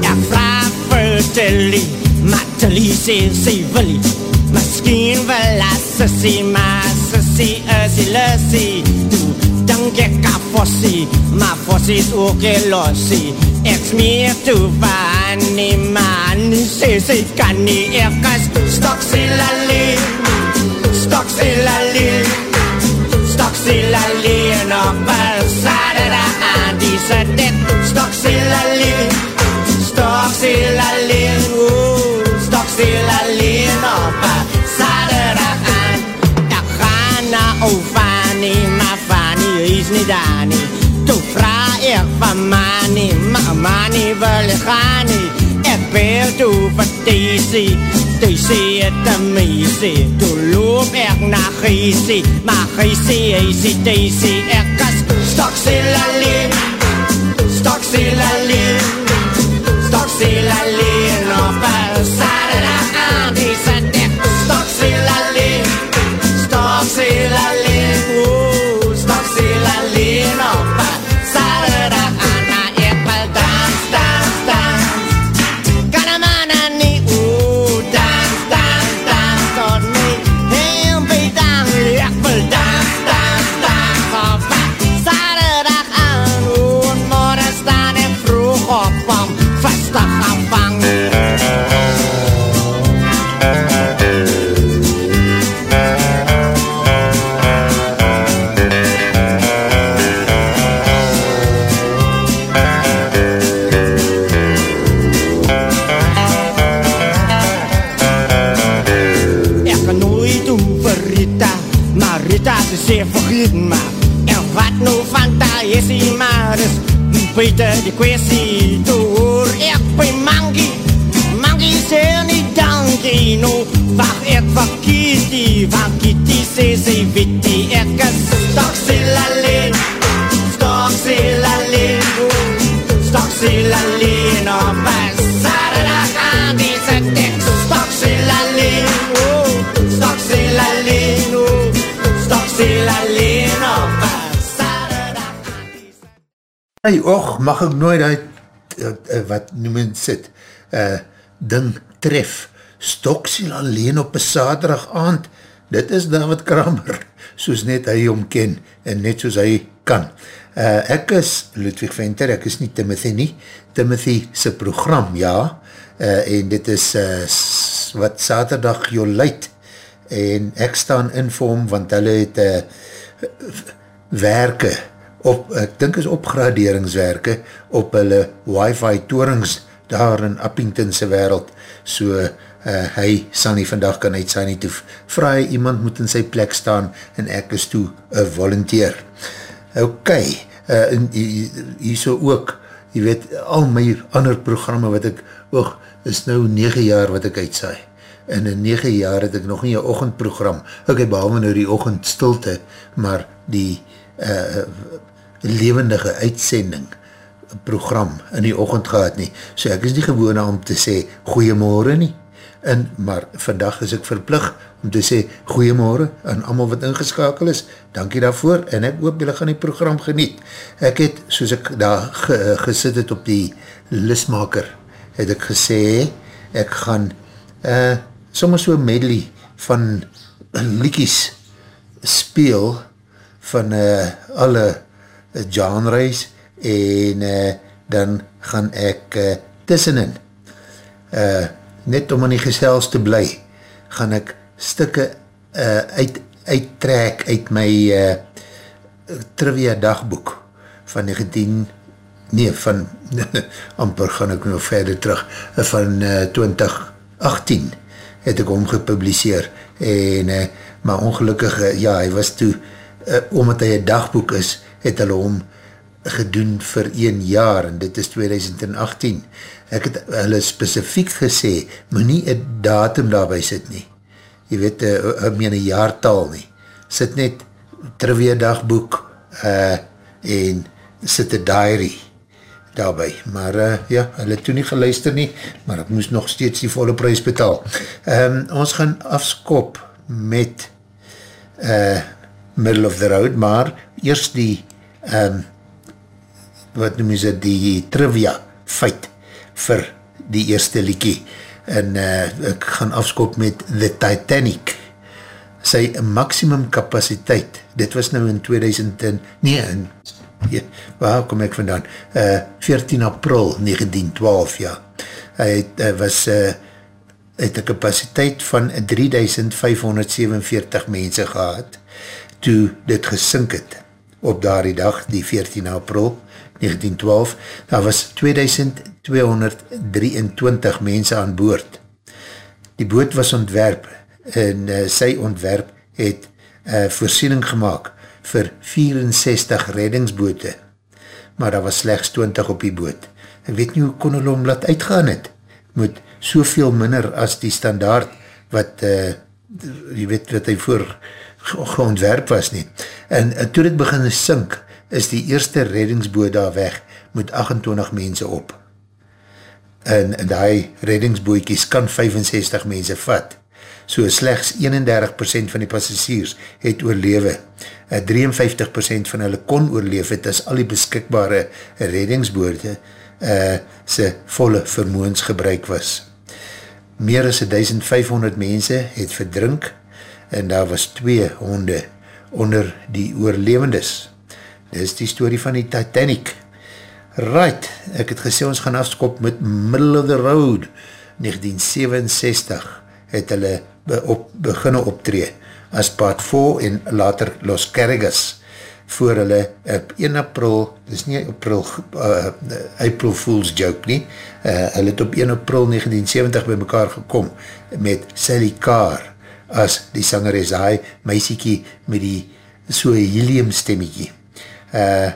Jeg vraag for Tilly, maar Tilly sê sy wil nie. Miskien wil hy sissie, maar sissie is die lussie. Toe dink ek aan Fossie, maar Fossie is ook een lossie. Ek smeer toe van die man, sê sy kan nie, aan die ze dit. Stoksel alleen. Stoksel alleen. Oeh, stoksel alleen op een zaterdag aan. Ik ga naar Ovani, maar Fanny is niet daar nie. Toen vraag ik van Mani, maar Mani wil ik gaan nie. Ik bel toe vir Daisy, Daisy een meisie. Toen loop ik naar Giesie, maar Giesie is Daisy. Ik is stoksel alleen, stoksel alleen, stoksel alleen stoksel alleen op een zaterdag aan die zet Hey, och, mag ek nooit uit, uh, uh, wat noem het sit, uh, ding tref, stoksiel alleen op een saterdag aand, dit is David Kramer, soos net hy hom ken, en net soos hy kan. Uh, ek is Ludwig Venter, ek is nie Timothy nie, Timothy sy program, ja, uh, en dit is uh, wat saterdag jou luid, en ek staan in vir hom, want hulle het uh, werke, op, ek dink is opgraderingswerke, op hulle wifi torings daar in Uppingtonse wereld, so uh, hy sal nie vandag kan uit sy nie toe vraag hy, iemand moet in sy plek staan en ek is toe een volunteer. Ok, uh, en hier so ook, jy weet, al my ander programme wat ek, oog, is nou 9 jaar wat ek uitsaai. En in 9 jaar het ek nog nie een ochendprogram, ok, behalwe nou die ochend stilte, maar die uh, levendige uitsending program in die ochend gehad nie. So ek is nie gewoon om te sê goeiemorgen nie. En, maar vandag is ek verplig om te sê goeiemorgen aan allemaal wat ingeskakel is. Dankie daarvoor en ek hoop julle gaan die program geniet. Ek het, soos ek daar ge, gesit het op die listmaker, het ek gesê, ek gaan uh, soms so medley van liekies speel van uh, alle genres en uh, dan gaan ek uh, tussenin uh, net om aan die gesels te bly gaan ek stikke uh, uit, uittrek uit my uh, trivia dagboek van 19 nee, van amper gaan ek nog verder terug van uh, 2018 het ek omgepubliseer en uh, maar ongelukkig, uh, ja, hy was toe uh, omdat hy een dagboek is, het hulle hom gedoen vir een jaar en dit is 2018. Ek het hulle specifiek gesê, moet nie een datum daarby sit nie. Jy weet, uh, uh, meen een jaartal nie. Sit net trivia dagboek uh, en sit een diary daarby. Maar uh, ja, hulle toe nie geluister nie, maar ek moes nog steeds die volle prijs betaal. Um, ons gaan afskop met uh, Middle of the Road, maar eerst die um, wat noem jy die trivia feit vir die eerste liekie en uh, ek gaan afskop met The Titanic. Sy maximum kapasiteit dit was nou in 2000 en, nee, in, ja, waar kom ek vandaan? Uh, 14 april 1912 ja, hy het, uh, was uh, het een kapasiteit van 3547 mense gehad toe dit gesink het op daardie dag, die 14 april 1912, daar was 2223 mense aan boord. Die boot was ontwerp en uh, sy ontwerp het uh, voorsiening gemaakt vir 64 reddingsboote, maar daar was slechts 20 op die boot. Ek weet nie hoe kon hulle om laat uitgaan het, moet soveel minder as die standaard wat, uh, jy weet wat hy voor geontwerp was nie. En, en toe dit begin sink, is die eerste reddingsboot daar weg met 28 mense op. En die reddingsbootjies kan 65 mense vat. So slechts 31% van die passasiers het oorlewe. 53% van hulle kon oorlewe het as al die beskikbare reddingsboote uh, sy volle vermoens gebruik was meer as 1500 mense het verdrink en daar was twee honde onder die oorlevendes. Is die story van die Titanic. Right, ek het gesê ons gaan afskop met Middle of the Road. 1967 het hulle be op, beginne optree as part 4 en later Los Carrigas voor hulle op 1 april, dit is nie april, uh, April Fool's joke nie, uh, hulle het op 1 april 1970 by mekaar gekom met Sally Carr as die sangeres, hy meisiekie met die so helium stemmiekie. Uh,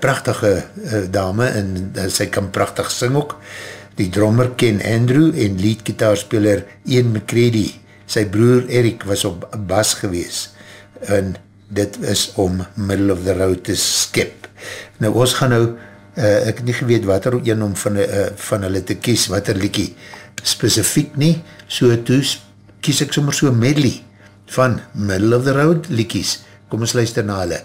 prachtige uh, dame en uh, sy kan prachtig sing ook. Die drummer Ken Andrew en leadgitaarspeler Ian McCready, sy broer Eric was op bas gewees en dit is om middle of the road te skip. Nou ons gaan nou, uh, ek nie geweet wat er een om van, uh, van hulle te kies, wat er liekie specifiek nie, so toe kies ek sommer so medley van middle of the road liekies. Kom ons luister na hulle.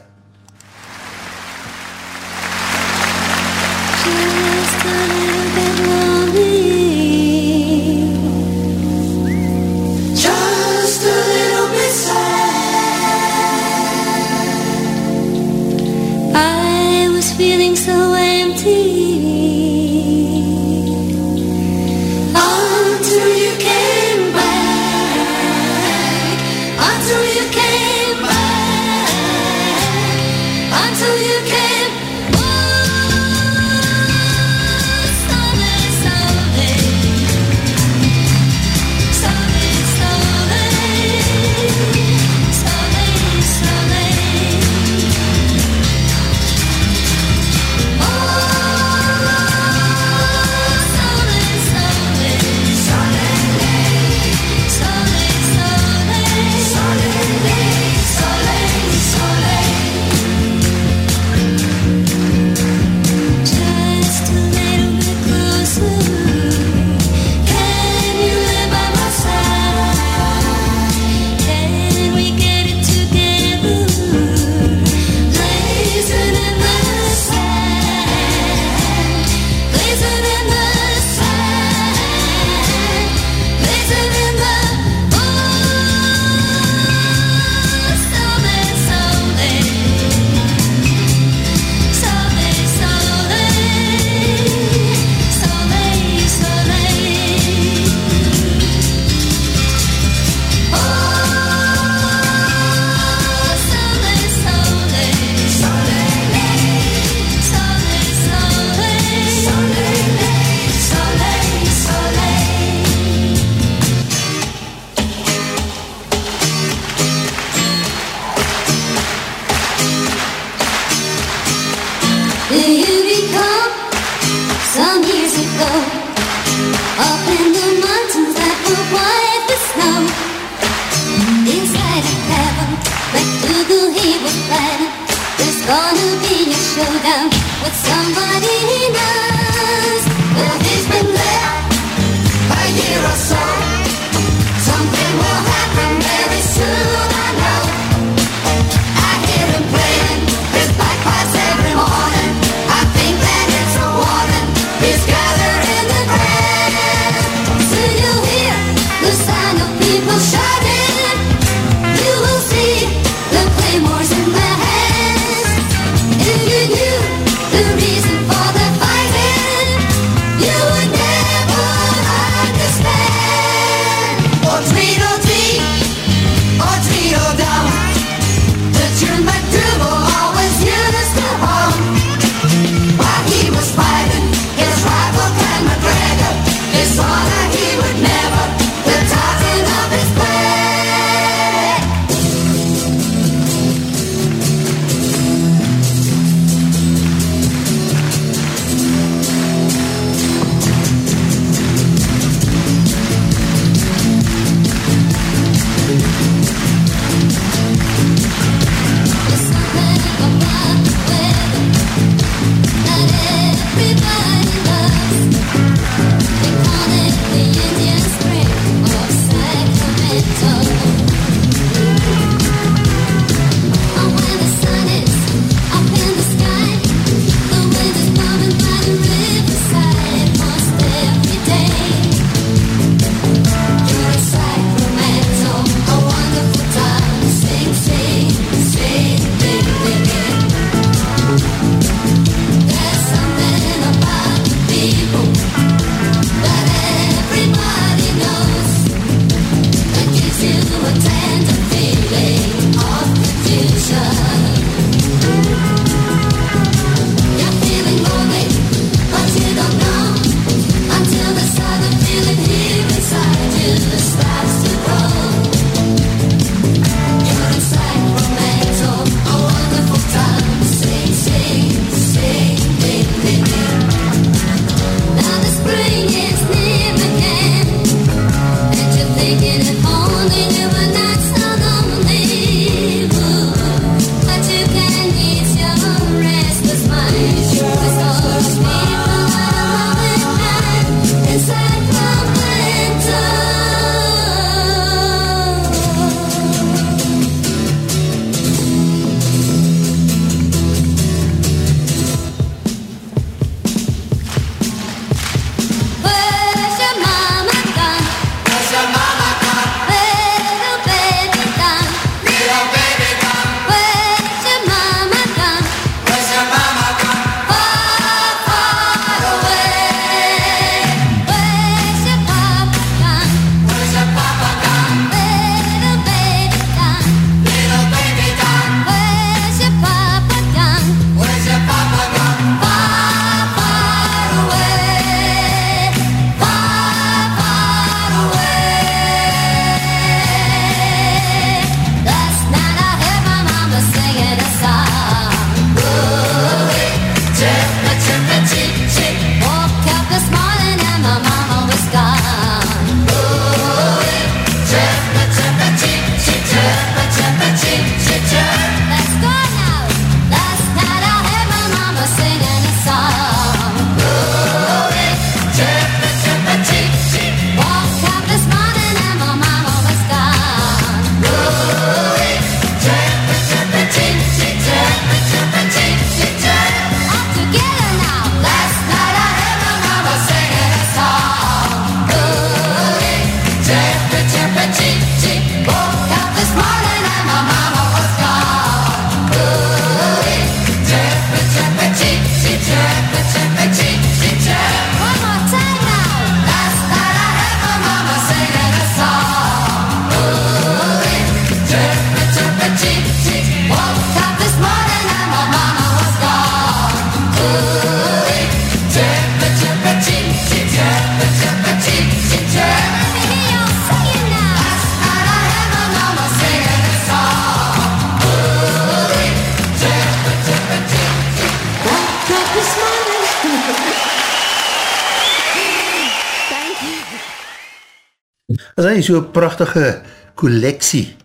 Is so'n prachtige collectie,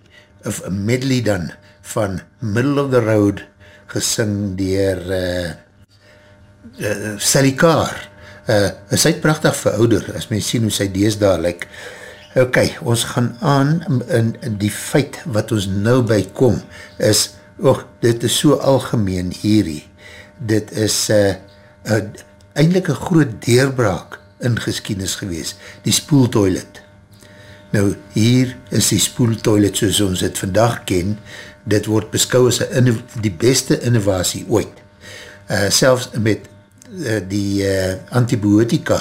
of medley dan, van Middle of the Road, gesing dier uh, uh, Sally Carr. Uh, sy het prachtig verouder, as my sien hoe sy dees daar lyk. Ok, ons gaan aan in die feit wat ons nou by kom, is, och, dit is so algemeen hierdie. Dit is uh, uh, eindelijk een groot deurbraak in geskienis gewees, die spoeltoilet. Nou, hier is die spoeltoilet soos ons het vandag ken, dit word beskou as die beste innovatie ooit. uh, selfs met uh, die uh, antibiotika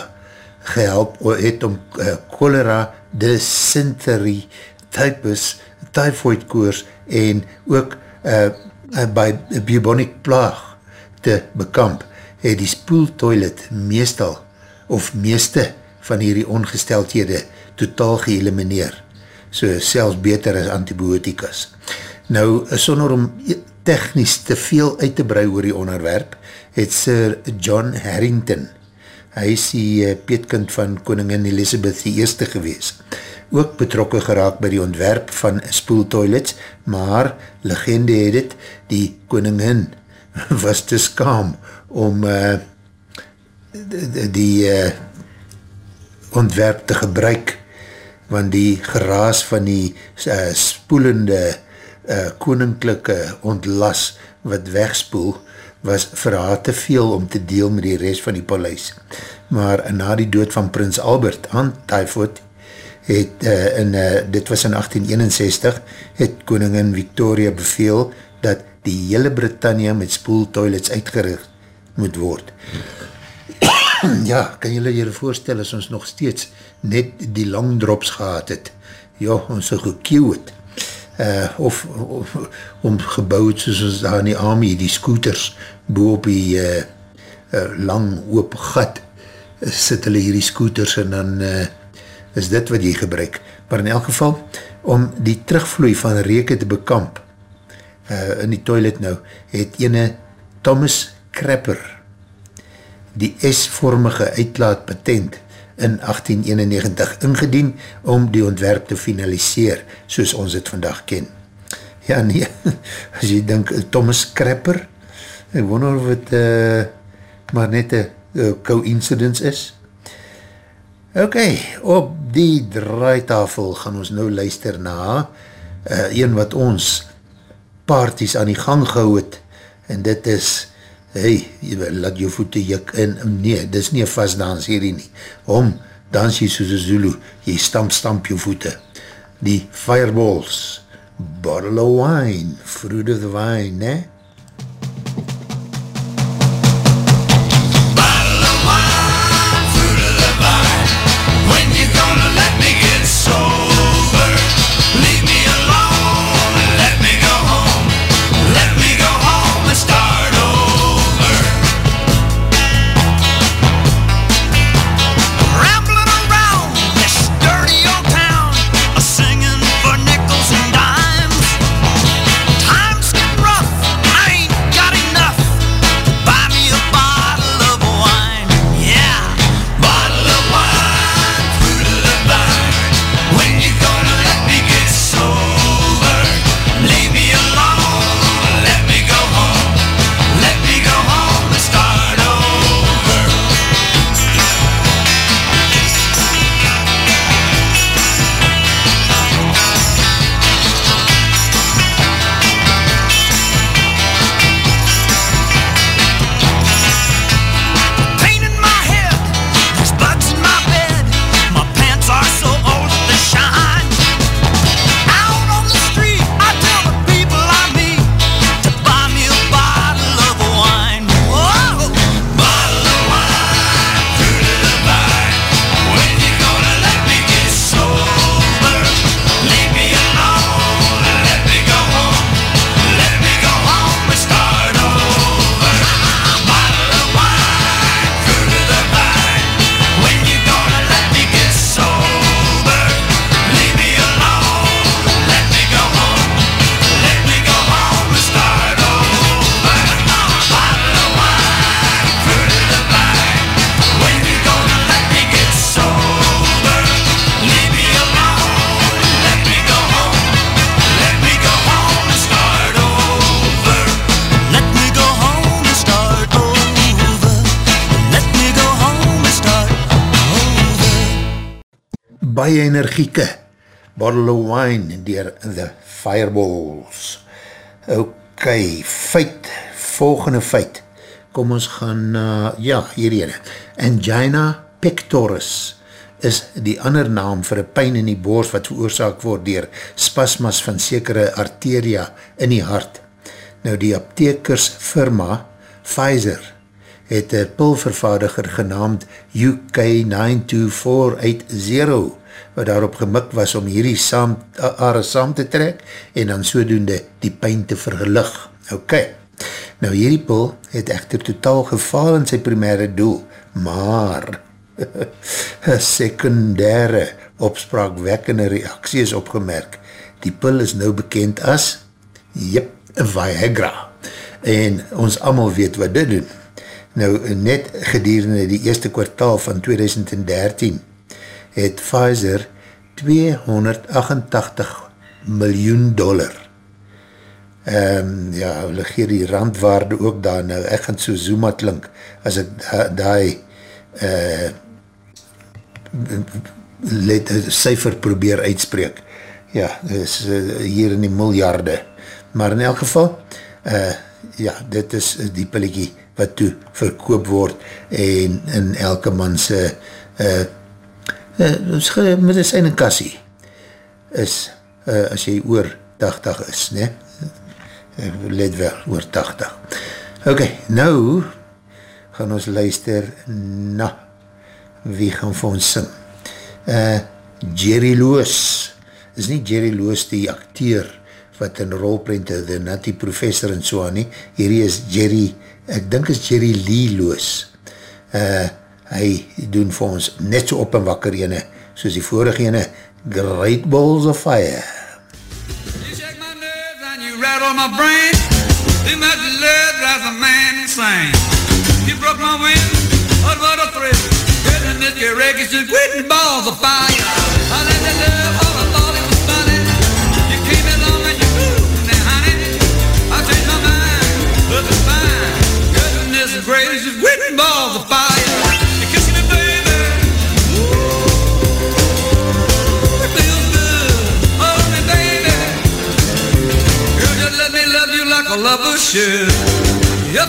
gehelp het om uh, cholera, dysenterie, typus, typhoid koers en ook uh, uh, by bubonic plaag te bekamp, het die spoeltoilet meestal of meeste van hierdie ongesteldhede totaal geëlimineer, so selfs beter as antibiotikas. Nou, sonder om technisch te veel uit te brei oor die onderwerp, het Sir John Harrington, hy is die uh, peetkind van koningin Elizabeth I gewees, ook betrokken geraak by die ontwerp van spoeltoilets, maar legende het het, die koningin was te skaam om uh, die uh, ontwerp te gebruik, want die geraas van die uh, spoelende uh, koninklijke ontlas wat wegspoel, was vir haar te veel om te deel met die rest van die paleis. Maar na die dood van prins Albert aan Typhoid, het, uh, in, uh, dit was in 1861, het koningin Victoria beveel dat die hele Britannia met spoeltoilets uitgericht moet word. ja, kan julle julle voorstel as ons nog steeds net die long drops gehad het, ja, ons so gekeeuw het, uh, of, of om gebouw het soos ons daar in die army, die scooters, boe op die uh, uh, lang oop gat, sit hulle hierdie scooters en dan uh, is dit wat jy gebruik. Maar in elk geval, om die terugvloei van reke te bekamp, uh, in die toilet nou, het ene Thomas Crapper, die S-vormige uitlaat patent in 1891 ingedien om die ontwerp te finaliseer soos ons het vandag ken. Ja nee, as jy denk Thomas Crapper, ek wonder of het uh, maar net een co-incidence is. Ok, op die draaitafel gaan ons nou luister na uh, een wat ons parties aan die gang gehou het en dit is hey, laat jou voete jik in, nee, dit is nie een vastdans hierdie nie, om, dans jy soos een Zulu, jy stamp, stamp jou voete, die fireballs, bottle of wine, fruit of the vine, ne? Energieke bottle of wine dier The Fireballs. Ok, feit, volgende feit. Kom ons gaan, uh, ja, hierdie Angina pectoris is die ander naam vir een pijn in die boors wat veroorzaak word dier spasmas van sekere arteria in die hart. Nou die aptekers firma Pfizer het een pulvervaardiger genaamd UK9248 wat daarop gemik was om hierdie saam, aarde saam te trek en dan sodoende die pijn te vergelig. Ok, nou hierdie pul het echter totaal geval in sy primaire doel, maar secundaire opspraakwekkende reaksie is opgemerk. Die pul is nou bekend as, jyp, Viagra. En ons allemaal weet wat dit doen. Nou, net gedurende die eerste kwartaal van 2013 het Pfizer 288 miljoen dollar. Um, ja, hulle geer die randwaarde ook daar nou. Ek gaan so zooma klink as ek die uh, let, cijfer probeer uitspreek. Ja, is uh, hier in die miljarde. Maar in elk geval, uh, ja, dit is die pillekie wat toe verkoop word en in elke manse uh, uh, medicijn en kassie is uh, as jy oor 80 is, ne? let wel, oor 80. Ok, nou gaan ons luister na wie gaan vir ons sing. Uh, Jerry Loos, is nie Jerry Loos die acteur wat in rolprente, de Natty Professor en so aan nie, hierdie is Jerry ek dink is Jerry Lee Loos, uh, hy doen vir ons net so op en wakker ene, soos die vorige ene, Great Balls of Fire. You shake my nerves and you rattle my brain. Too much love drives a man insane. You broke my wind, what what a thrill. Getting this quitting balls of fire. I let the love all I thought it was funny You came along and you moved and honey. I changed my mind, looking fine. As your whipping balls of fire. A lover should. You're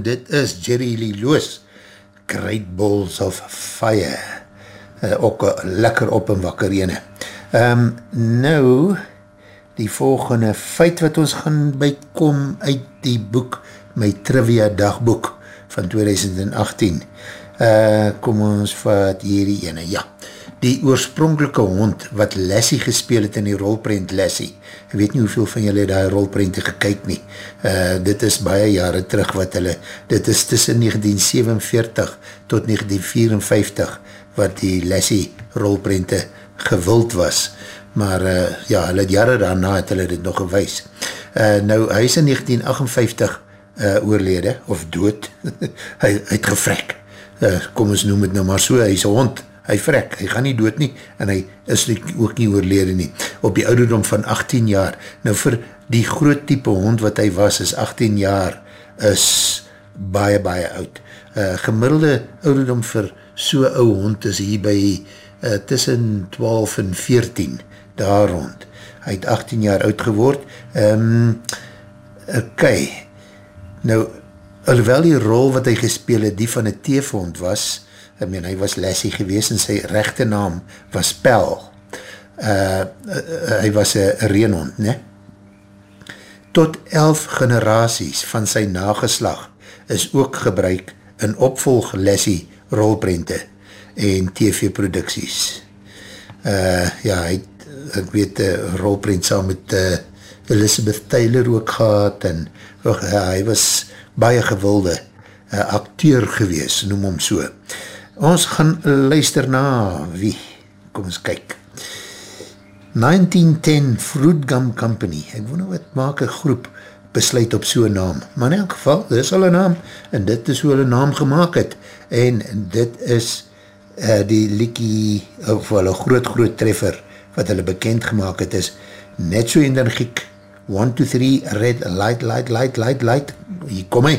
jou, dit is Jerry Lee Loos, Great Balls of Fire, uh, ook lekker op en wakker ene. Um, nou, die volgende feit wat ons gaan bykom uit die boek, my trivia dagboek van 2018, uh, kom ons vat hierdie ene, ja, die oorspronkelike hond wat Lassie gespeel het in die rolprent Lassie. Ek weet nie hoeveel van julle die rolprente gekyk nie. Uh, dit is baie jare terug wat hulle, dit is tussen 1947 tot 1954 wat die Lassie rolprente gewild was. Maar uh, ja, hulle het jare daarna het hulle dit nog gewys. Uh, nou, hy is in 1958 uh, oorlede, of dood, hy, hy het gefrek uh, kom ons noem het nou maar so, hy is hond, hy vrek, hy gaan nie dood nie, en hy is ook nie oorlede nie, op die ouderdom van 18 jaar, nou vir die groot type hond wat hy was, is 18 jaar, is baie, baie oud. Uh, gemiddelde ouderdom vir so ou hond is hier by uh, tussen 12 en 14, daar rond. Hy het 18 jaar oud geword. Um, ok, nou, alhoewel die rol wat hy gespeel het, die van een teefhond was, ek meen, hy was Lassie gewees en sy rechte naam was Pel. Uh, uh, hy was een reenhond, ne? Tot elf generaties van sy nageslag is ook gebruik in opvolg Lassie rolprente en TV-producties. Uh, ja, hy ek weet, uh, rolprent saam met uh, Elizabeth Taylor ook gehad en uh, hy was baie gewilde uh, acteur gewees, noem hom so. Ons gaan luister na wie? Kom ons kyk. 1910 Fruit Gum Company. Ek wonder wat maak een groep besluit op so'n naam. Maar in elk geval, dit is een naam en dit is hoe hulle naam gemaakt het. En dit is uh, die liekie, of een groot groot treffer wat hulle bekend gemaakt het is net so energiek 1, 2, 3, red, light, light, light, light, light. Hier kom hy.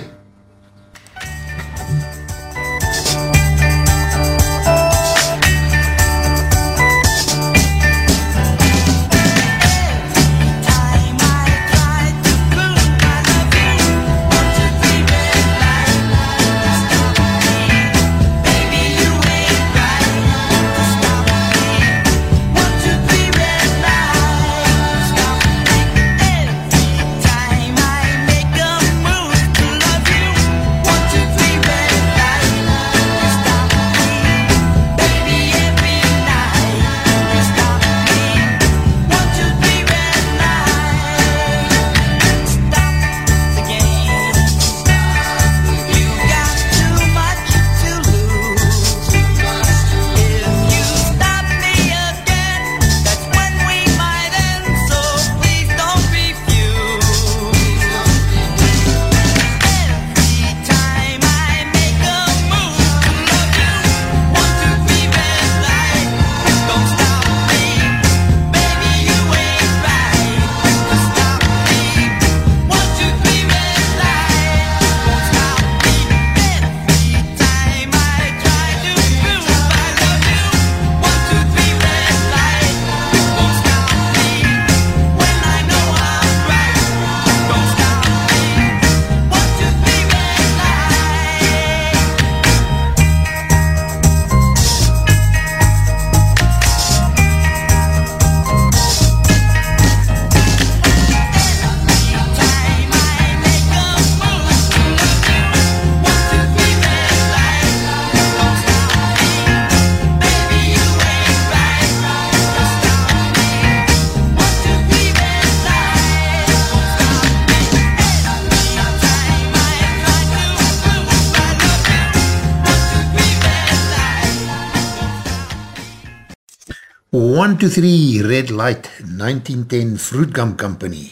One, two, three, Red Light, 1910 Fruit Gum Company.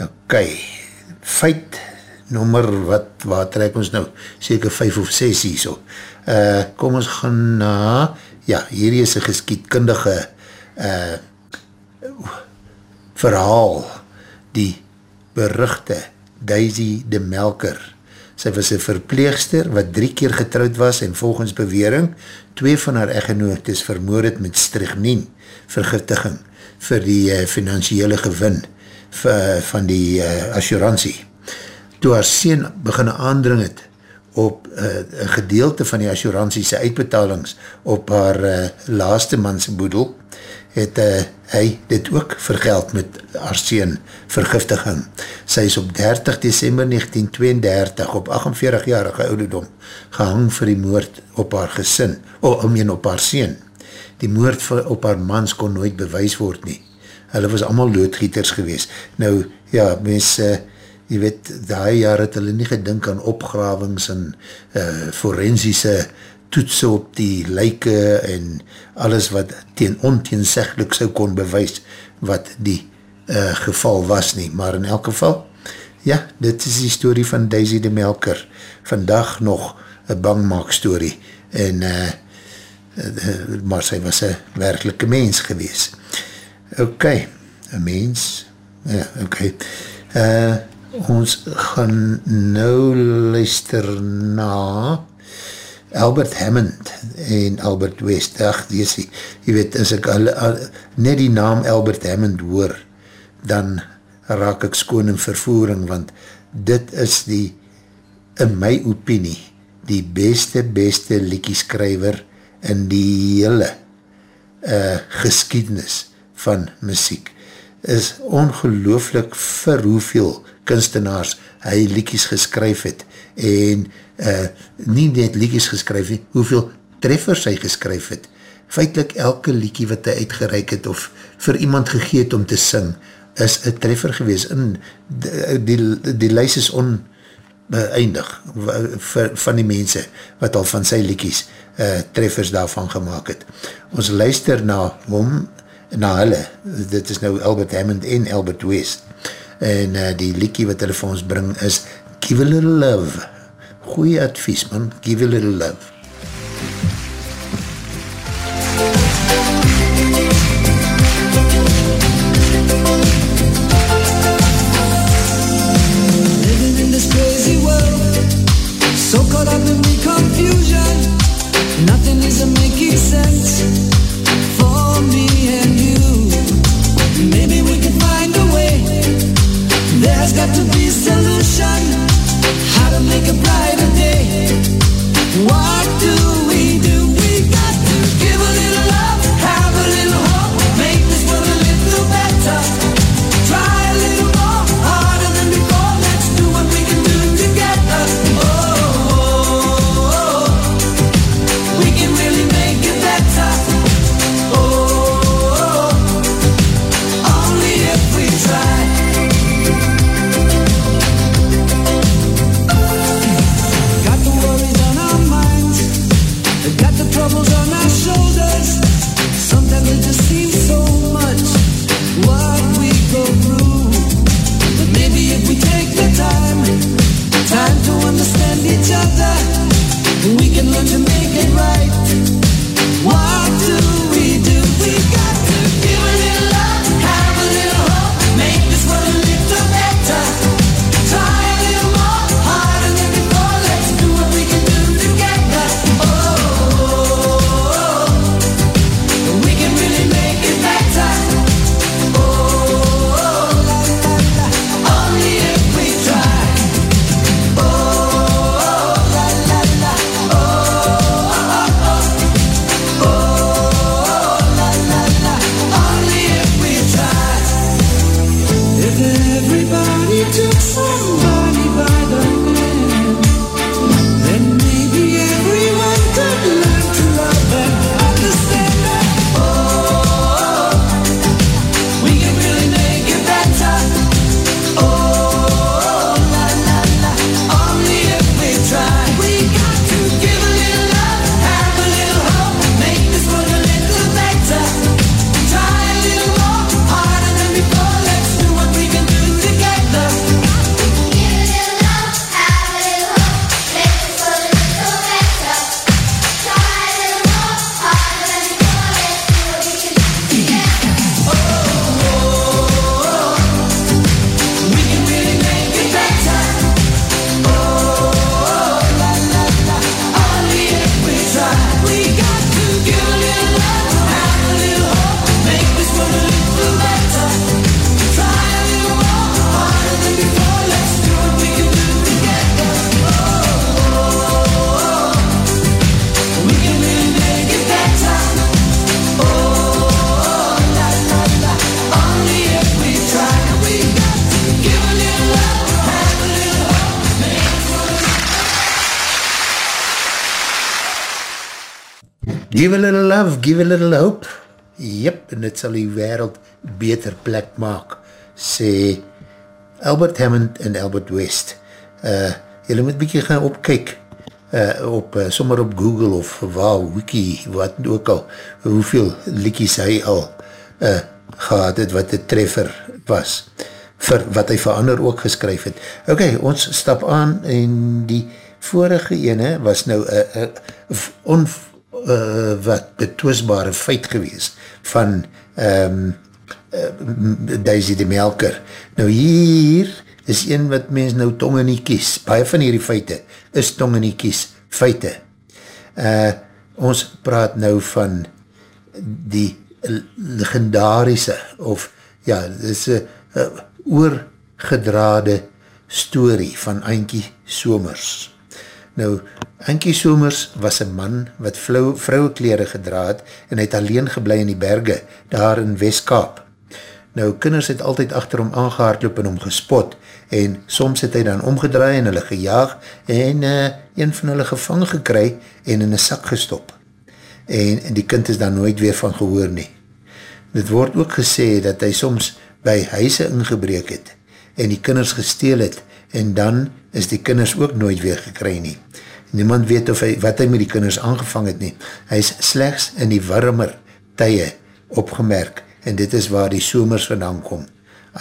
Ok, feit nummer, wat, waar trek ons nou? Seker 5 of 6 hier so. Uh, kom ons gaan na, ja, hier is een geskietkundige uh, verhaal, die beruchte Daisy de Melker. Sy was een verpleegster wat drie keer getrouwd was en volgens bewering twee van haar egenootes vermoord het met strychnien vergiftiging vir die uh, financiële gewin vir, van die uh, assurantie. Toe haar sien begin aandring het op uh, een gedeelte van die assurantie sy uitbetalings op haar uh, laaste manse boedel, het uh, hy dit ook vergeld met haar sien vergiftiging. Sy is op 30 december 1932 op 48-jarige ouderdom gehang vir die moord op haar gesin, of oh, omeen op haar sien die moord op haar mans kon nooit bewys word nie. Hulle was allemaal loodgieters gewees. Nou, ja, mens, uh, jy weet, daai jaar het hulle nie gedink aan opgravings en uh, forensiese toetsen op die lyke en alles wat teen onteenseglik so kon bewys wat die uh, geval was nie. Maar in elk geval, ja, dit is die story van Daisy de Melker. Vandag nog een bangmaak story en uh, maar sy was een werkelike mens gewees. Ok, een mens, ja, ok, uh, ons gaan nou luister na Albert Hammond en Albert West, ach, jy weet, as ek al, al, net die naam Albert Hammond hoor, dan raak ek skoon in vervoering, want dit is die, in my opinie, die beste, beste liekieskrijver in die hele uh, geskiednis van muziek. Is ongelooflik vir hoeveel kunstenaars hy liekies geskryf het en uh, nie net liekies geskryf het, hoeveel treffers hy geskryf het. Feitlik elke liekie wat hy uitgereik het of vir iemand gegeet om te sing, is een treffer gewees. En die, die, die lys is oneindig van die mense wat al van sy liekies uh, treffers daarvan gemaakt het. Ons luister na hom, na hulle, dit is nou Albert Hammond en Albert West, en uh, die liekie wat hulle vir ons bring is Give a Little Love. Goeie advies man, Give a Little Love. like a brighter day. Walk Give a little love, give a little hope. Jep, en dit sal die wereld beter plek maak, sê Albert Hammond en Albert West. Uh, Julle moet bykie gaan opkyk, uh, op, uh, sommer op Google of waar, wiki, wat ook al, hoeveel liekies hy al uh, gehad het, wat die treffer was, vir wat hy vir ander ook geskryf het. Ok, ons stap aan en die vorige ene was nou een on, uh, wat betwisbare feit gewees van um, uh, Daisy de Melker. Nou hier is een wat mens nou tong in die kies. Baie van hierdie feite is tong in die kies feite. Uh, ons praat nou van die legendarische of ja, dit is een oorgedraade story van Ankie Somers. Nou, Ankie Somers was een man wat vrouwekleren gedraad en het alleen geblei in die berge, daar in Westkaap. Nou, kinders het altyd achter hom aangehaardloop en hom gespot en soms het hy dan omgedraai en hulle gejaag en uh, een van hulle gevang gekry en in een sak gestop. En, en die kind is dan nooit weer van gehoor nie. Dit word ook gesê dat hy soms by huise ingebreek het en die kinders gesteel het en dan is die kinders ook nooit weer gekry nie. Niemand weet of hy, wat hy met die kinders aangevang het nie. Hy is slechts in die warmer tye opgemerk en dit is waar die somers vandaan kom.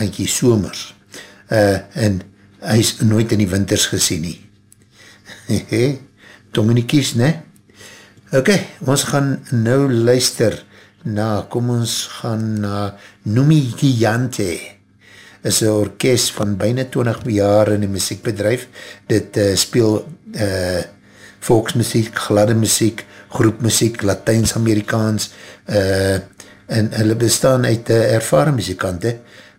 Ankie somers. Uh, en hy is nooit in die winters gesien nie. Tong in die kies, ne? Ok, ons gaan nou luister na, kom ons gaan na Numi Giante. Numi Giante is een orkest van bijna 20 jaar in die muziekbedrijf. Dit uh, speel uh, volksmuziek, gladde muziek, groepmuziek, Latijns-Amerikaans uh, en hulle bestaan uit uh, ervaren muzikante,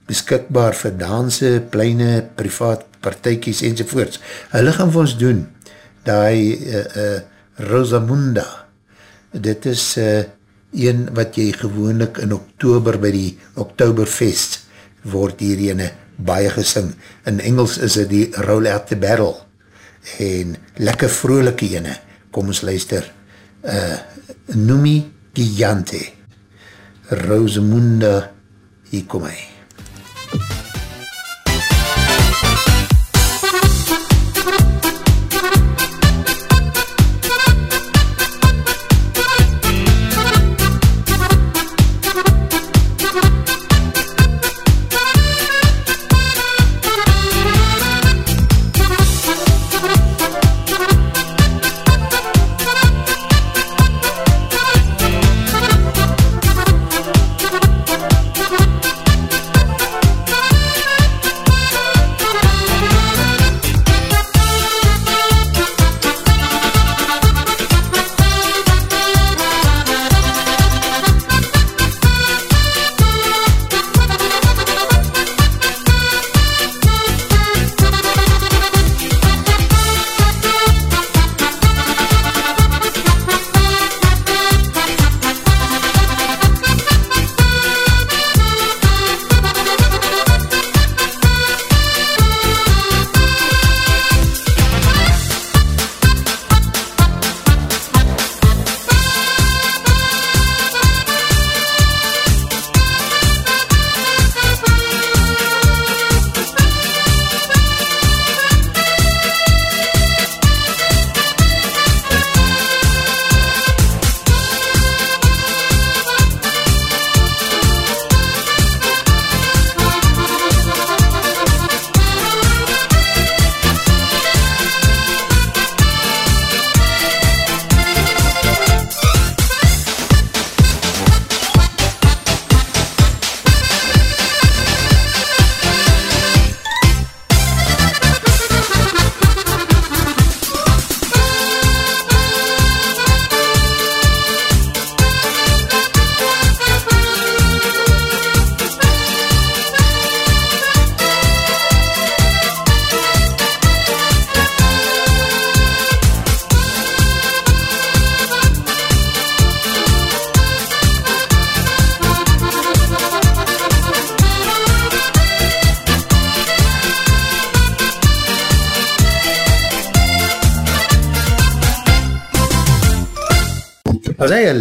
beskikbaar vir danse, pleine, privaat partijkies enzovoorts. Hulle gaan vir ons doen, die uh, uh, Rosamunda, dit is uh, een wat jy gewoonlik in oktober by die Oktoberfest word hierheen baie gesing. In Engels is het die Roll Out the Barrel en lekker vrolike ene. Kom ons luister. Uh, Numi Gigante Rosamunda hier kom hy.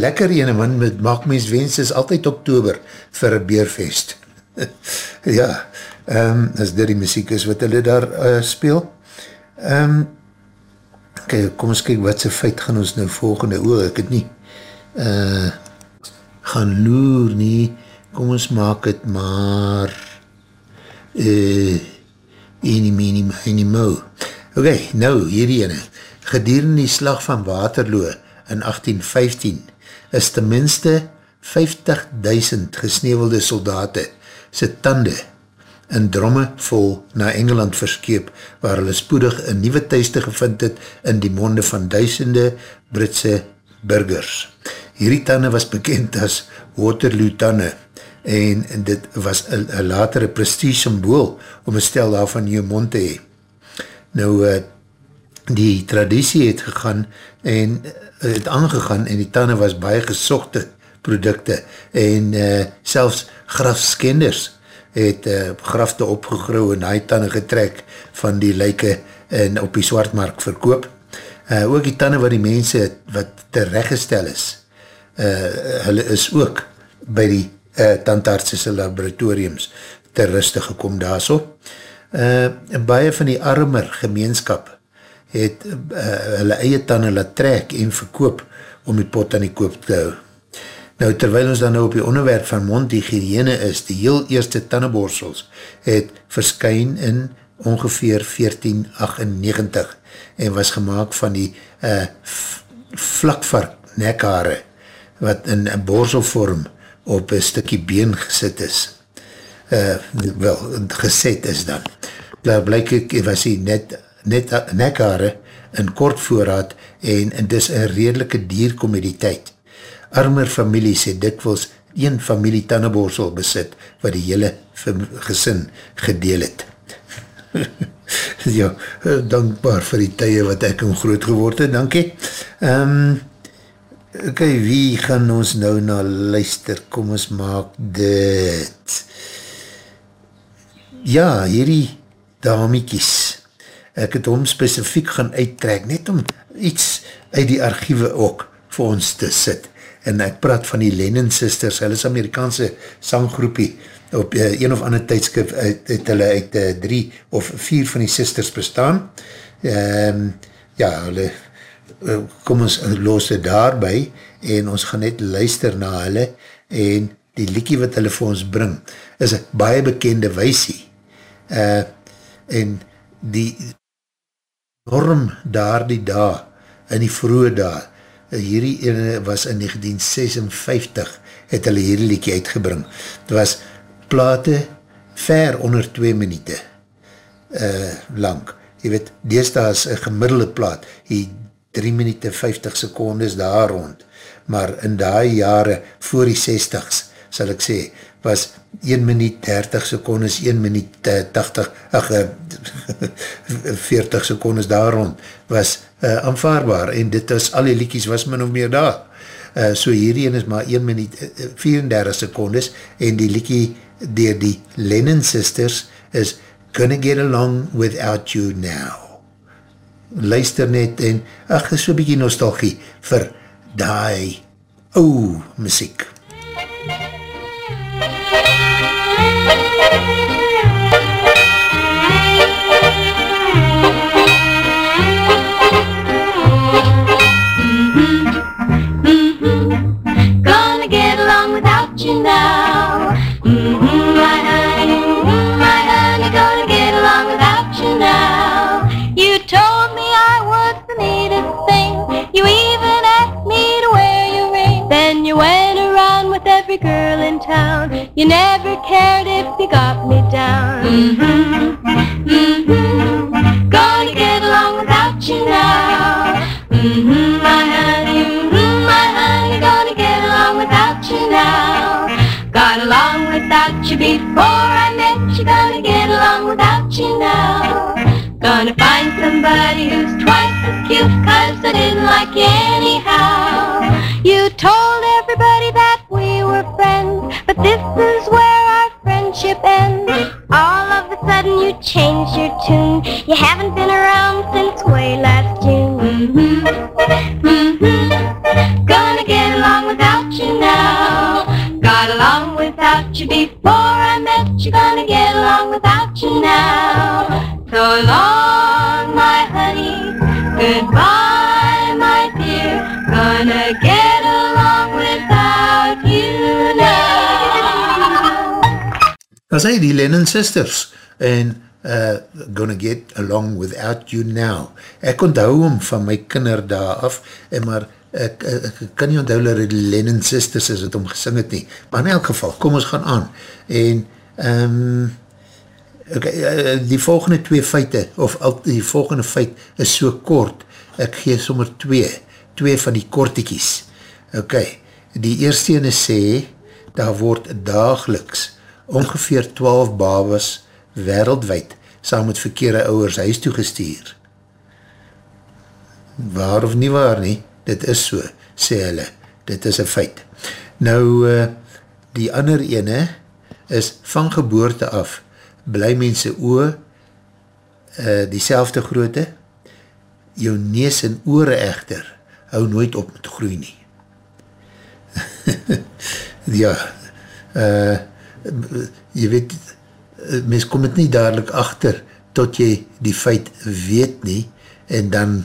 Lekker ene man, met maak mens wens is altyd oktober vir een beerfest. ja, um, as dit die muziek is wat hulle daar uh, speel. Um, kijk, kom ons kyk wat sy feit gaan ons nou volgende oor, ek het nie uh, gaan loer nie, kom ons maak het maar uh, enie, menie, menie, mo. Ok, nou, hierdie ene. Gedurende die slag van Waterloo in 1815 is tenminste 50.000 gesnevelde soldate sy tande in dromme vol na Engeland verskeep, waar hulle spoedig een nieuwe thuiste gevind het in die monde van duisende Britse burgers. Hierdie tande was bekend as Waterloo tande en dit was een latere prestige symbool om een stel daarvan jou mond te hee. Nou, uh, die traditie het gegaan en uh, het aangegaan en die tanden was baie gesochte producte en uh, selfs grafskenders het uh, grafte opgegrou en hy tanden getrek van die lyke en op die swartmark verkoop. Uh, ook die tanden wat die mense wat terechtgestel is, uh, hulle is ook by die uh, tandartsese laboratoriums ter ruste gekom daar so. Uh, baie van die armer gemeenskap het uh, hulle eie tanden laat trek en verkoop om die pot aan die koop te hou. Nou, terwijl ons dan nou op die onderwerp van mondhygiëne is, die heel eerste tannenborsels het verskyn in ongeveer 1498 en was gemaakt van die uh, vlakvark nekhare wat in een borselvorm op een stukkie been gesit is. Uh, wel, geset is dan. Daar blyk ek, was hy net, net nekhare in kort voorraad en, en dis een redelike dierkomediteit. Armer families het dikwels een familie tannenborsel besit wat die hele gesin gedeel het. ja, dankbaar vir die tye wat ek om groot geword het, dankie. Um, Ok, wie gaan ons nou na luister? Kom ons maak dit. Ja, hierdie damiekies. Ek het hom specifiek gaan uittrek, net om iets uit die archiewe ook vir ons te sit. En ek praat van die Lennon Sisters, hulle is Amerikaanse sanggroepie. Op uh, een of ander tijdskip het, het hulle uit uh, drie of vier van die sisters bestaan. Um, ja, hulle Eh, kom ons los dit daarby en ons gaan net luister na hulle en die liekie wat hulle vir ons bring is een baie bekende weisie uh, en die norm daar die da in die vroege da uh, hierdie ene was in 1956 het hulle hierdie liekie uitgebring. Het was plate ver onder 2 minuut uh, lang. Jy weet, deesda is een gemiddelde plaat, die 3 minute 50 secondes daar rond, maar in die jare voor die 60s, sal ek sê, was 1 minuut 30 secondes, 1 minuut 80, ach, 40 secondes daar rond, was uh, aanvaarbaar, en dit was, al die liekies was min of meer daar. Uh, so hierdie is maar 1 minuut 34 secondes, en die liekie dier die Lennon Sisters is Gonna Get Along Without You Now luister net en ach, is so'n bykie nostalgie vir die ou muziek. Now. Mm -hmm, my honey, mm -hmm, my honey Gonna get along without you now You told me I was the neatest thing. You even asked me to wear your ring. Then you went around with every girl in town. You never cared if you got me down. Mm -hmm, before I met you Gonna get along without you now. Gonna find somebody who's twice as cute Cause I didn't like you anyhow. You told everybody that we were friends But this is where our friendship ends. All of a sudden you changed your tune. You haven't been around since way last June. Mm-hmm. Mm-hmm. Gonna get along without you now. Got along without you before You Gonna get along without you now. So long, my honey. Goodbye, my dear. Gonna get along without you now. Is hy, die Lennon Sisters en uh, gonna get along without you now. Ek onthou hom van my kinder daar af, en maar ek, ek, ek kan nie onthou dat het Lennon Sisters is het om gesing het nie, maar in elk geval, kom ons gaan aan, en um, okay, uh, die volgende twee feite, of die volgende feit is so kort, ek gee sommer twee, twee van die kortekies, ok, die eerste ene sê, daar word dageliks ongeveer 12 babas wereldwijd saam met verkeerde ouwers huis toegestuur. Waar of nie waar nie, dit is so, sê hulle, dit is een feit. Nou, uh, die ander ene is van geboorte af, bly mense oor uh, die selfde groote, jou nees en oore echter, hou nooit op met groei nie. ja, uh, jy weet, mens kom het nie dadelijk achter, tot jy die feit weet nie, en dan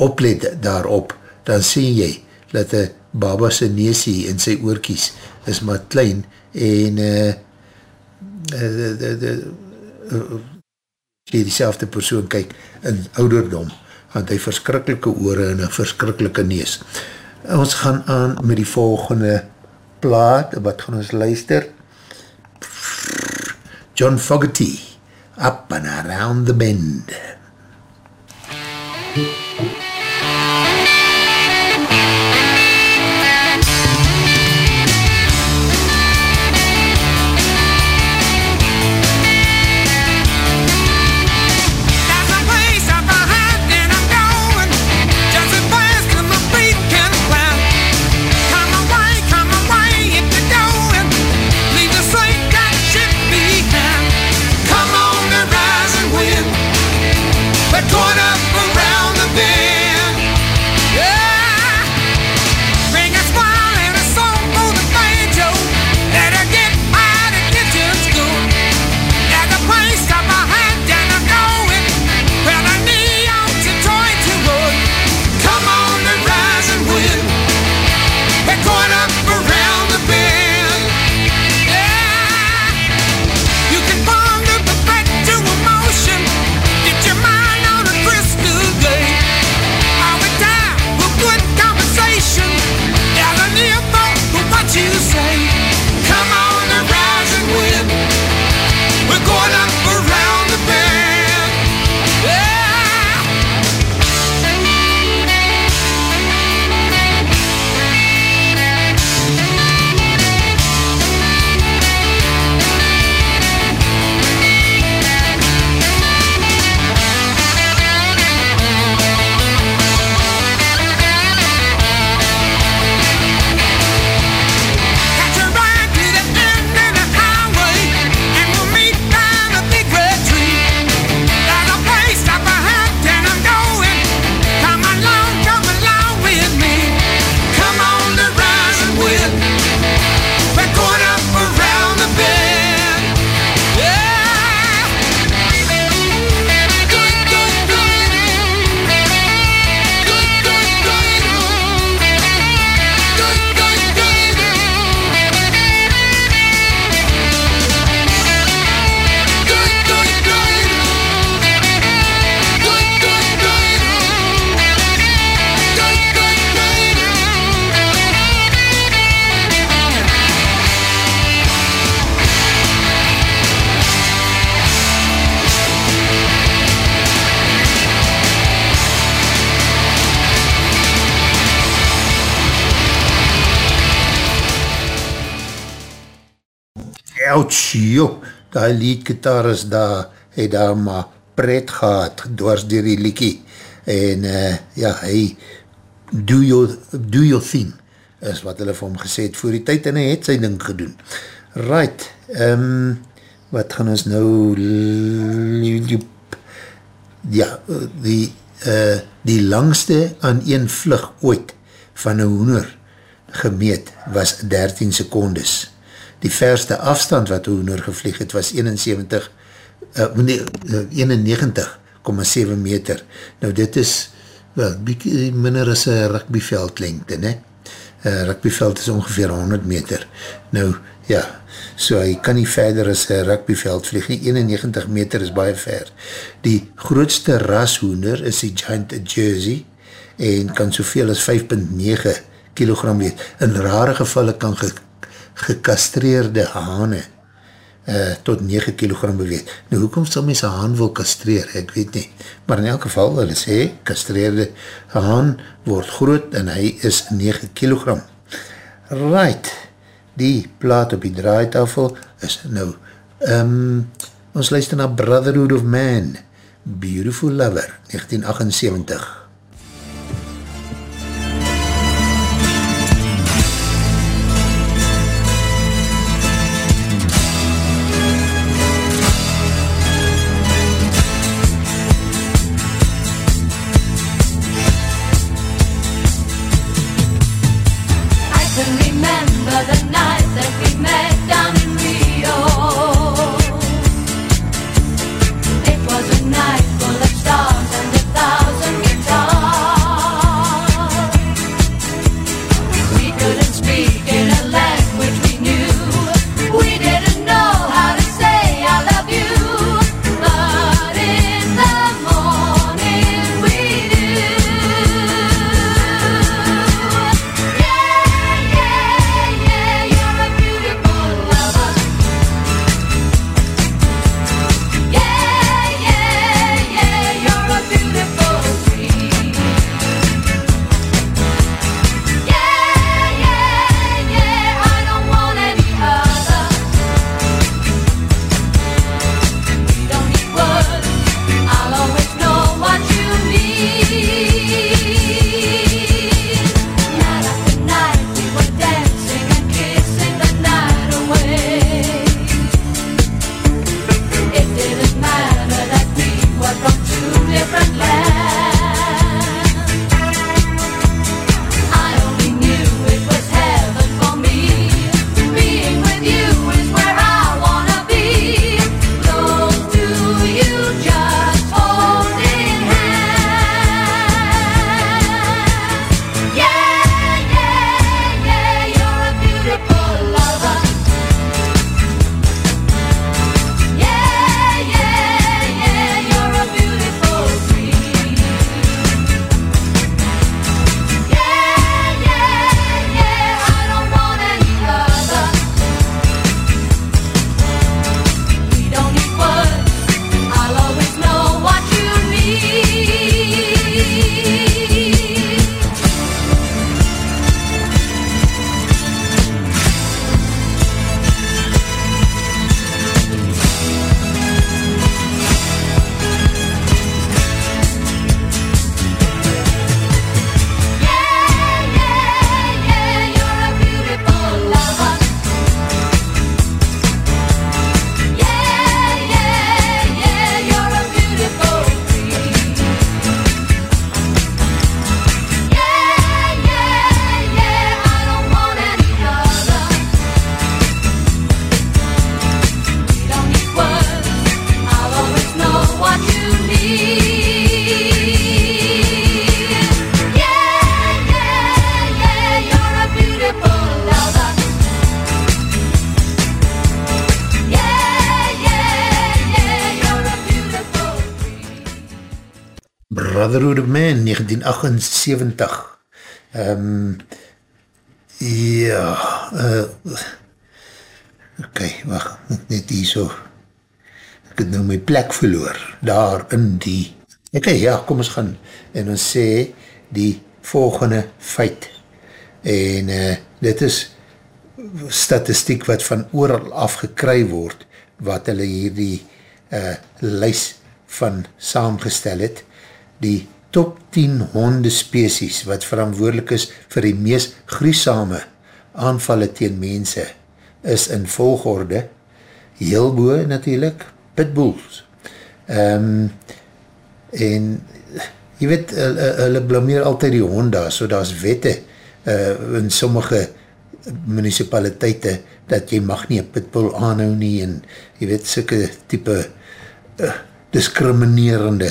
oplet daarop, dan sê jy, dat een baba sy neesie en sy oorkies is maar klein, en uh, de, de, de, uh, jy die selfde persoon kyk, in ouderdom, want hy verskrikkelike oore en een verskrikkelike nees. Ons gaan aan met die volgende plaat, wat gaan ons luister? John Fogerty, Up and Around the Bend. ouch, die leadgitaar is daar, het daar maar pret gehad, dwars dier die liekie, en uh, ja, hy, do your, do your thing, is wat hulle vir hom gesê het. Voor die tyd, en hy het sy ding gedoen. Right, um, wat gaan ons nou, ja, die, uh, die langste aan een vlug ooit, van een hoener, gemeet, was 13 secondes, die verste afstand wat Hoener gevlieg het was 71, uh, nee, uh, 91,7 meter. Nou dit is wel, bykie minder as een rugbyveld lengte, ne? uh, rugbyveld is ongeveer 100 meter. Nou, ja, so hy kan nie verder as een rugbyveld vlieg nie, 91 meter is baie ver. Die grootste rashoender is die Giant Jersey en kan soveel as 5.9 kilogram wees. In rare gevalle kan gekastreerde hane uh, tot 9 kilogram beweeg. Nou, hoekom sal mens een haan wil kastreer? Ek weet nie. Maar in elk geval, hulle sê, kastreerde haan word groot en hy is 9 kilogram. Right, die plaat op die draaitafel is nou, um, ons luister na Brotherhood of Man, Beautiful Lover, 1978. 1978. Um, ja, uh, ok, wacht, net hier so, ek het nou my plek verloor, daar in die, ok, ja, kom ons gaan, en ons sê die volgende feit, en uh, dit is statistiek wat van ooral afgekry word, wat hulle hier die uh, lys van saamgestel het, die top 10 hondespecies wat verantwoordelik is vir die meest gruisame aanvallen teen mense is in volgorde heelboe natuurlijk, pitbulls. Um, en jy weet, hulle blameer altyd die hond daar, so daar is wette uh, in sommige municipaliteite dat jy mag nie een pitbull aanhou nie en jy weet, syke type uh, discriminerende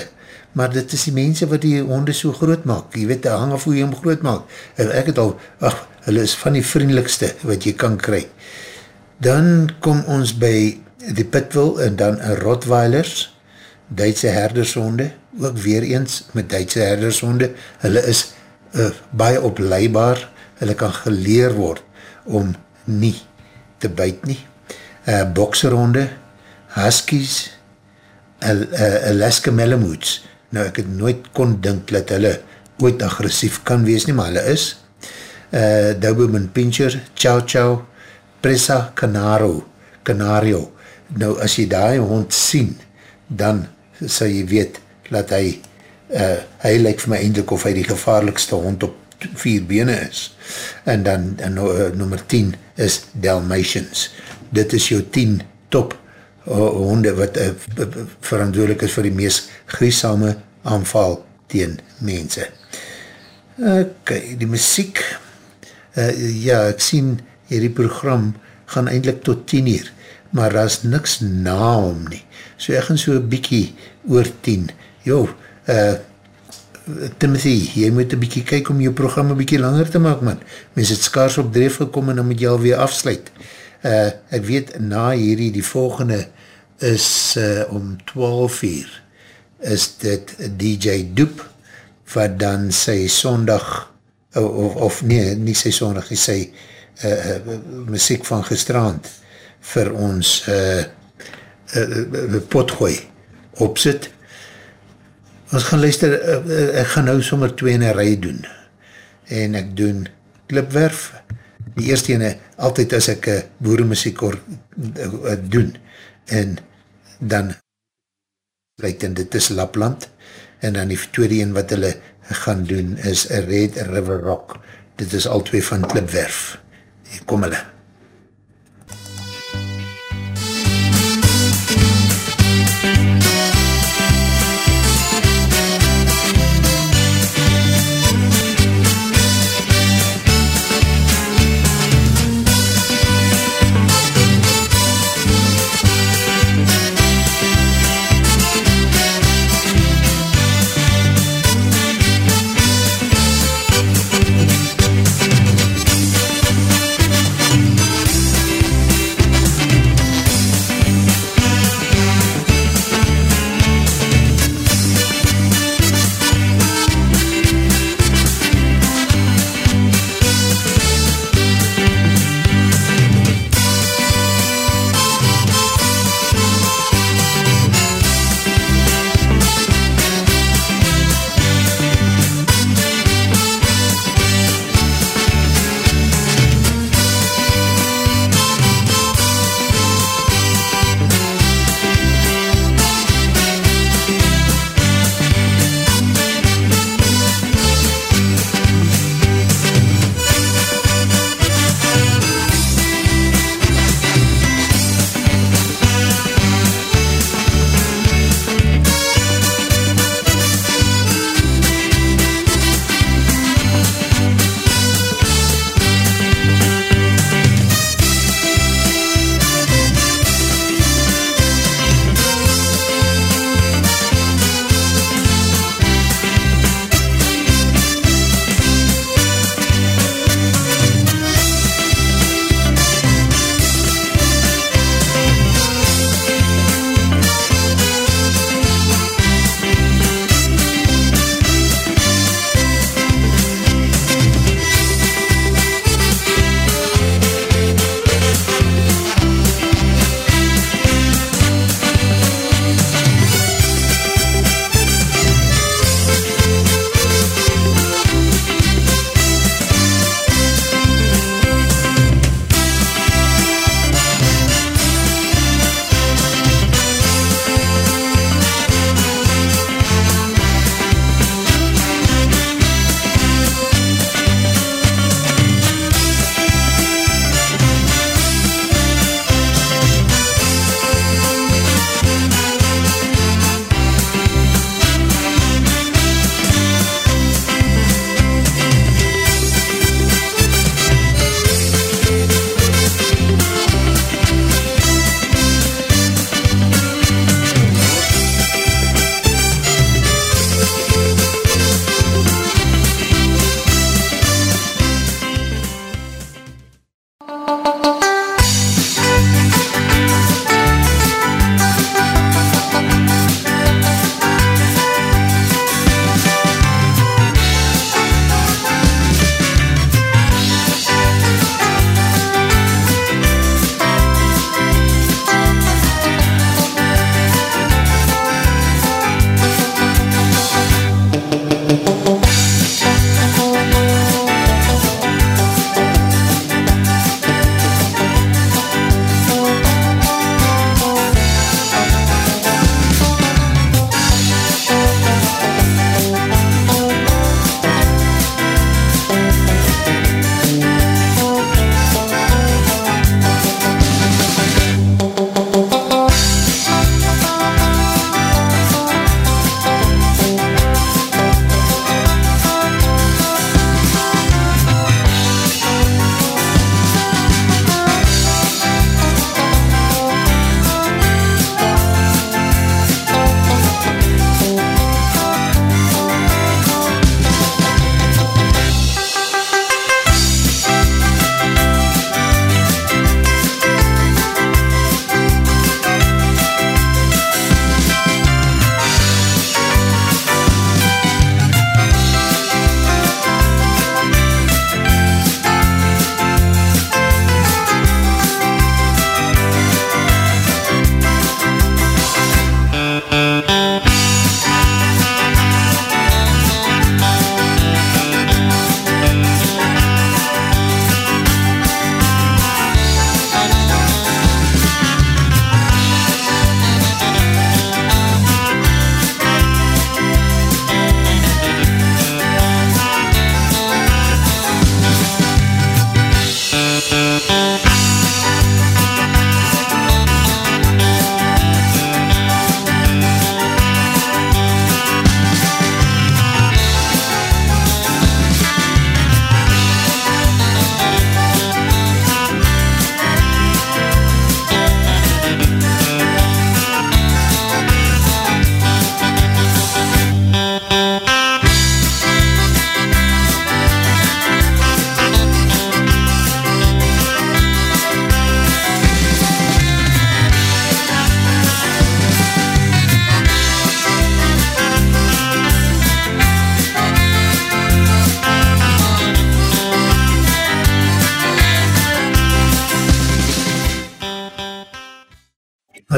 maar dit is die mense wat die honde so groot maak, jy weet, hang af hoe jy hom groot maak, en ek het al, ach, hulle is van die vriendelikste wat jy kan kry. Dan kom ons by die Pitbull en dan Rottweilers, Duitse herdershonde, ook weer eens met Duitse herdershonde, hulle is uh, baie opleibaar, hulle kan geleer word om nie te buit nie. Uh, Bokserhonde, Huskies, Al uh, Alaska Malamoots, nou ek het nooit kon dink dat hulle ooit agressief kan wees nie, maar hulle is. Uh, Doberman Pinscher, Chow Chow, Presa Canaro, Canario. Nou as jy die hond sien, dan sal jy weet dat hy, uh, hy lyk vir my eindelijk of hy die gevaarlikste hond op vier bene is. En dan en, uh, nummer 10 is Dalmatians. Dit is jou 10 top honde wat uh, verantwoordelik is vir die meest griesame aanval teen mense. Ok, die muziek, uh, ja, ek sien hierdie program gaan eindelijk tot 10 uur, maar daar is niks na om nie. So ek gaan so bykie oor 10. Jo, uh, Timothy, jy moet een bykie kyk om jou program een bykie langer te maak, man. Mens het skaars op dreef gekom en dan moet jy alweer afsluit. Uh, ek weet, na hierdie, die volgende is uh, om 12 uur, is dit DJ Doep, wat dan sy sondag, of, of nee, nie sy sondag, nie sy uh, uh, muziek van gestrand vir ons uh, uh, potgooi opzit. Ons gaan luister, uh, uh, ek gaan nou sommer twee in een rij doen, en ek doen klipwerf, die eerste ene, altyd as ek uh, boeremuziek or, uh, doen, en dan lyk dit, dit is Lapland, en dan die tweede een wat hulle gaan doen is Red River Rock. Dit is al twee van Klipwerf. Hier kom hulle.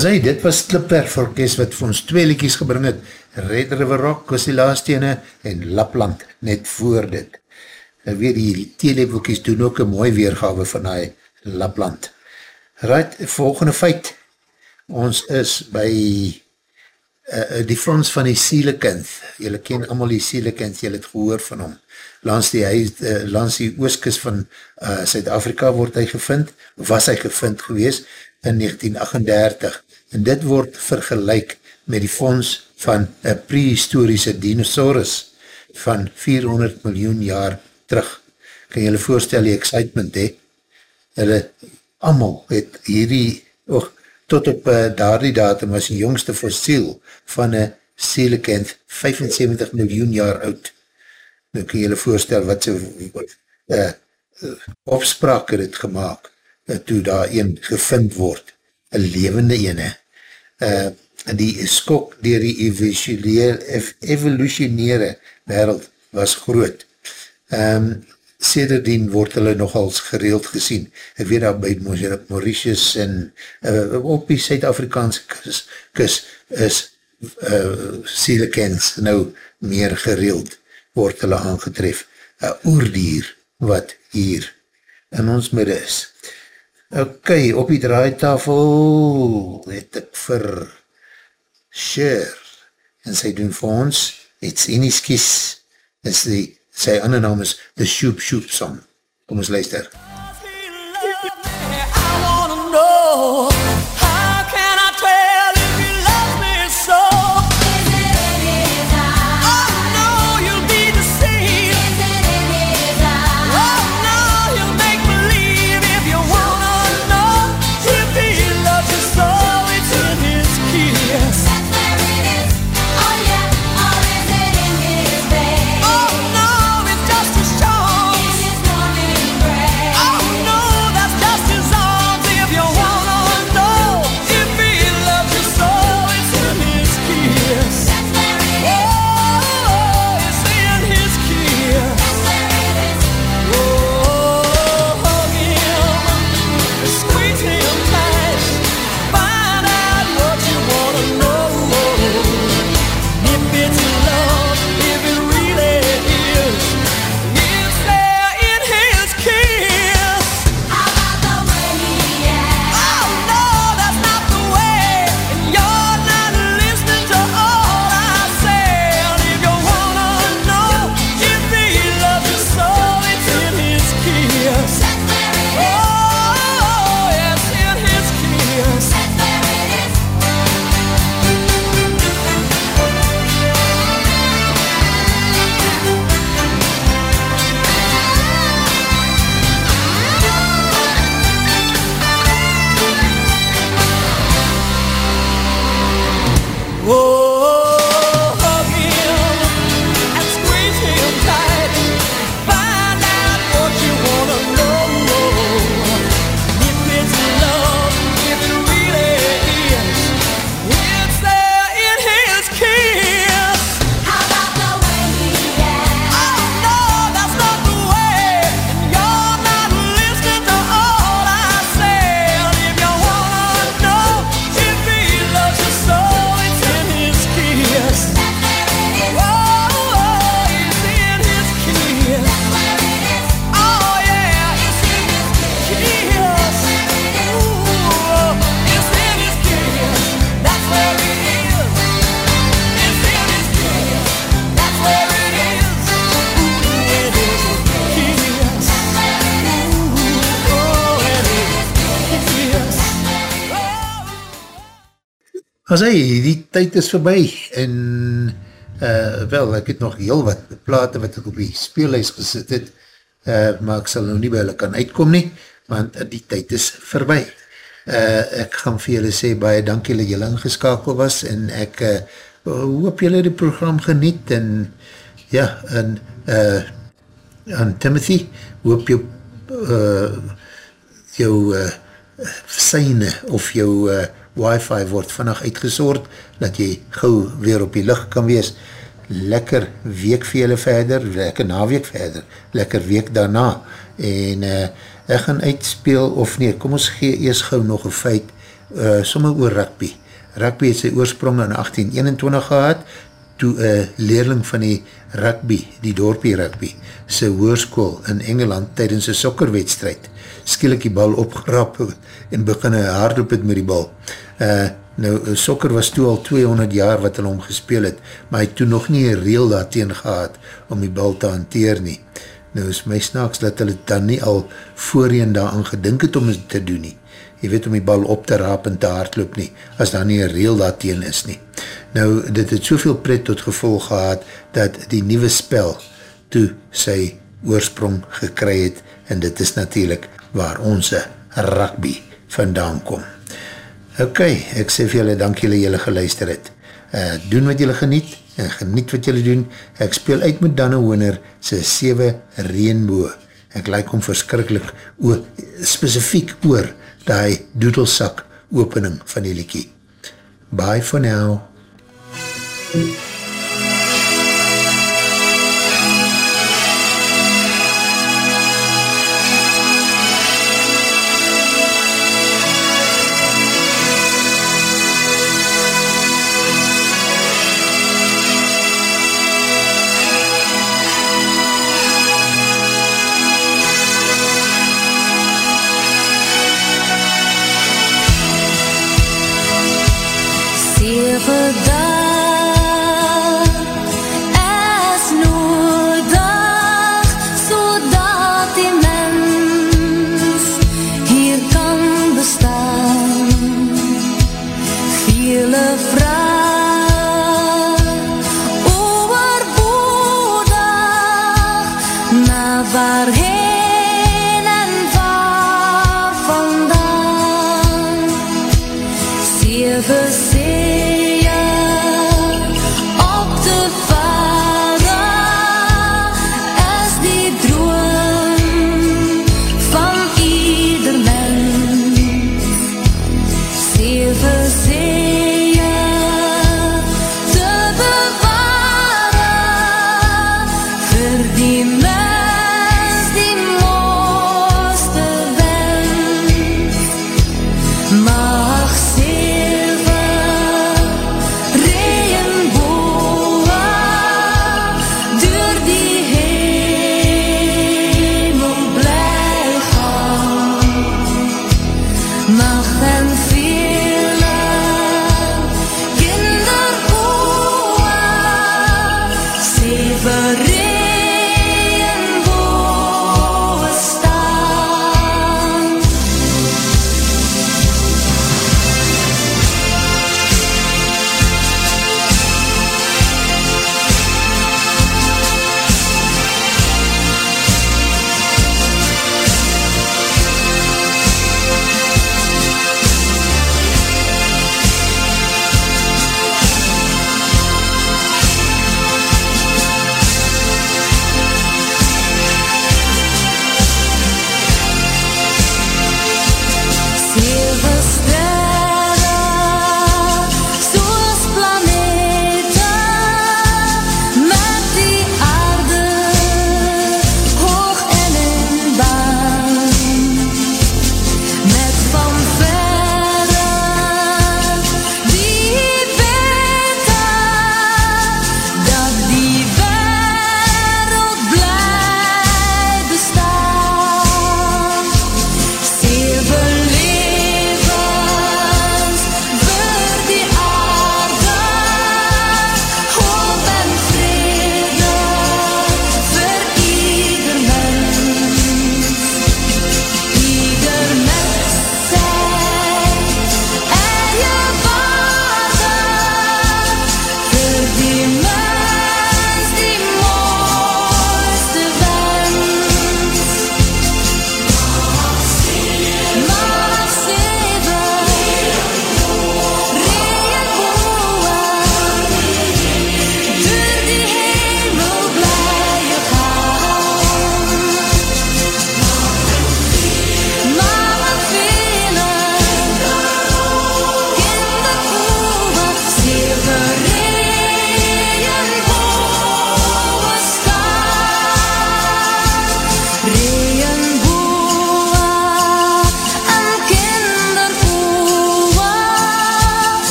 As hy, dit was Klipwerf Orkest wat vir ons twee liedjes gebring het, Red River Rock was die laastene en Lapland net voor dit. En weer die teleeboekies doen ook een mooi weergawe van die Lapland. Right, volgende feit, ons is by uh, die frons van die Sielekind. Julle ken allemaal die Sielekind, julle het gehoor van hom. Langs die, huis, uh, langs die ooskus van Suid-Afrika uh, word hy gevind, was hy gevind gewees, in 1938 en dit word vergelijk met die fonds van een prehistorische dinosaurus van 400 miljoen jaar terug. Kan jylle voorstel die excitement, he? Hulle allemaal het hierdie, oh, tot op uh, daardie datum was die jongste fossiel van een sielekend 75 miljoen jaar oud. Nou kan jylle voorstel wat so uh, uh, opspraak het gemaakt toe daar een gevind word, een levende ene. Uh, die skok dier die evolutionaire wereld was groot. Um, Sederdien word hulle nogals gereeld gesien. Ek weet daar by Mauritius en uh, op die Suid-Afrikaanse kus, kus is uh, Silikens nou meer gereeld word hulle aangetref. Een oerdier wat hier in ons midde is. Ok, op die draaitafel het ek vir Cher en sy doen vir ons iets enies is die, sy ander naam is The Shoop Shoop Song. Kom ons luister. I As hy, die tyd is voorbij en uh, wel, ek het nog heel wat plate wat ek op die speelhuis gesit het, uh, maar ek sal nou nie by hulle kan uitkom nie, want die tyd is voorbij. Uh, ek gaan vir julle sê, baie dankie dat julle ingeskakel was en ek uh, hoop julle die program geniet en ja, en uh, aan Timothy, hoop jou uh, jou uh, syne of jou uh, wifi word vannig uitgesoord, dat jy gauw weer op die licht kan wees, lekker week vir julle verder, lekker naweek verder, lekker week daarna, en uh, ek gaan uitspeel, of nee, kom ons gee eers gauw nog een feit, uh, somme oor rugby. Rugby het sy oorsprong in 1821 gehad, toe een leerling van die rugby, die dorpie rugby, sy hoerskool in Engeland tydens een sokkerwedstrijd, skielik die bal opgerap en begin hardloop het met die bal. Uh, nou, sokker was toe al 200 jaar wat hulle omgespeel het, maar hy toe nog nie een reel daarteen gehad om die bal te hanteer nie. Nou is my snaaks dat hulle dan nie al voorheen daaraan gedink het om het te doen nie. Jy weet om die bal op te raap en te hardloop nie, as daar nie een reel daarteen is nie. Nou, dit het soveel pret tot gevolg gehad, dat die nieuwe spel toe sy oorsprong gekry het, en dit is natuurlijk waar onze rugby vandaan kom. Ok, ek sê vir julle, dank julle julle geluister het. Uh, doen wat julle geniet, en geniet wat julle doen. Ek speel uit met Danne Hooner, sy 7 Reenboe. Ek like om verskrikkelijk oor, specifiek oor die doedelsak opening van die liekie. Bye for now. You.